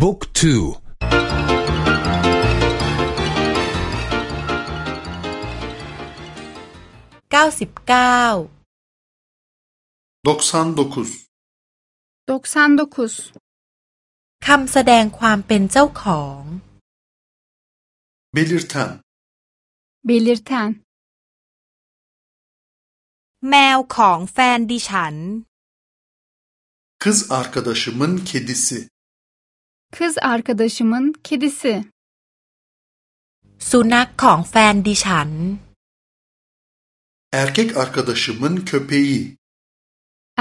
บุ๊กทูเก้าสิบเก้าคำแสดงความเป็นเจ้าของ belirten belirten แมวของแฟนดิฉัน kız arkadaşımın kedisi kız arkadaşımın kedisi สุนัขของแฟนดิฉัน erkek arkadaşımın köpeği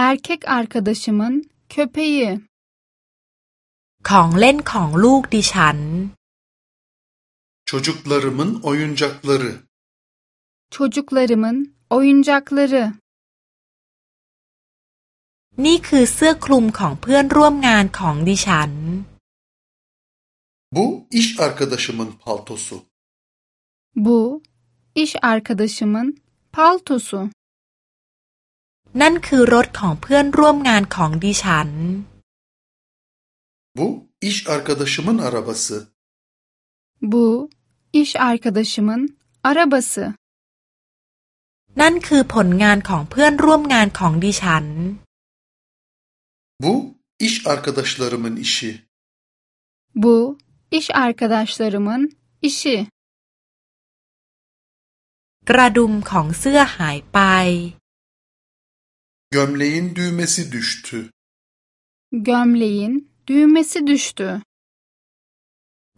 erkek arkadaşımın köpeği ของเล่นของลูกดิฉัน çocuklarımın oyuncakları çocuklarımın oyuncakları นี่คือเสื้อคลุมของเพื่อนร่วมงานของดิฉัน bu iş arkadaşımın paltosu bu iş arkadaşımın paltosu นั่นคือรถของเพื่อนร่วมงานของดิฉัน bu iş arkadaşımın arabası bu iş arkadaşımın arabası นั่นคือผลงานของเพื่อนร่วมงานของดิฉัน bu iş arkadaşlarımın işi bu iş arkadaşlarımın işi กระดุมของเสื้อหายไป gömleğin düğmesi düştü gömleğin düğmesi düştü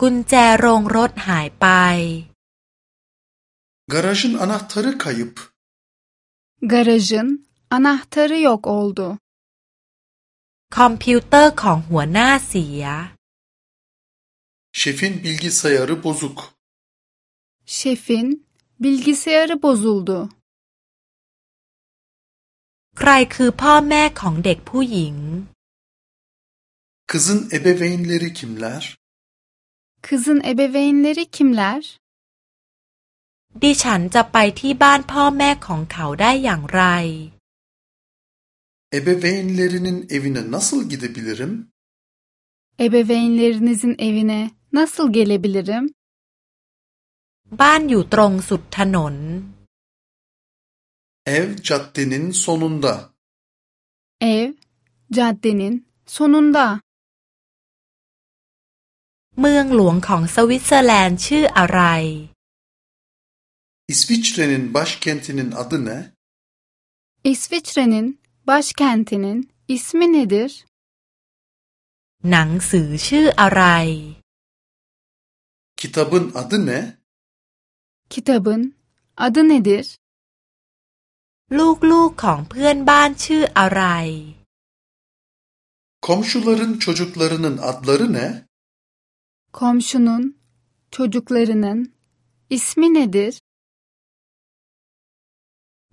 กุญแจโรงรถหายไป garajın anahtarı kayıp garajın anahtarı yok oldu คอมพิวเตอร์ของหัวหน้าเสีย şefin bilgisayarı bozuk şefin bilgisayarı bozuldu ใครคือพ่อแม่ของเด็กผู้หญิง kızın ebeveynleri kimler kızın ebeveynleri kimler ดิฉันจะไปที่บ้านพ่อแม่ของเขาได้อย่างไร ebeveynlerinin evine nasıl gidebilirim ebeveynlerinizin evine nasıl gelebilirim บ้านอยู่ตรงสุดถนน ev caddenin sonunda ev caddenin sonunda เมืองหลวงของสวิตเซอร์แลนด์ชื่ออะไร İsviçre'nin başkentinin adı ne İsviçre'nin başkentinin ismi nedir หนังสือชื่ออะไร kitabın adı ne kitabın adı nedir ลูกๆของเพื่อนบ้านชื่ออะไร komşuların çocuklarının adları ne komşunun çocuklarının ismi nedir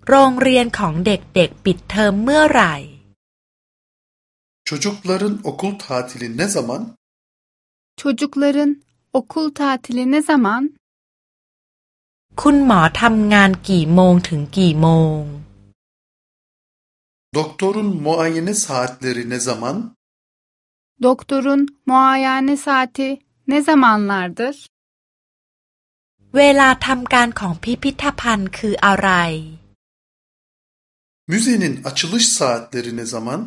โรงเรียนของเด็กๆปิดเทอมเมื่อไหร่ çocukların okul tatili ne zaman çocukların okul tatili ne zaman คุณหมอทำงานกี่โมงถึงกี่โมง doktorun muayene saatleri ne zaman doktorun muayene saati ne zamanlardır เวลาทำการของพิพิธภัณฑ์คืออะไร müzenin açılış saatleri ne zaman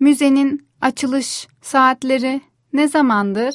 müzenin açılış saatleri ne zamandır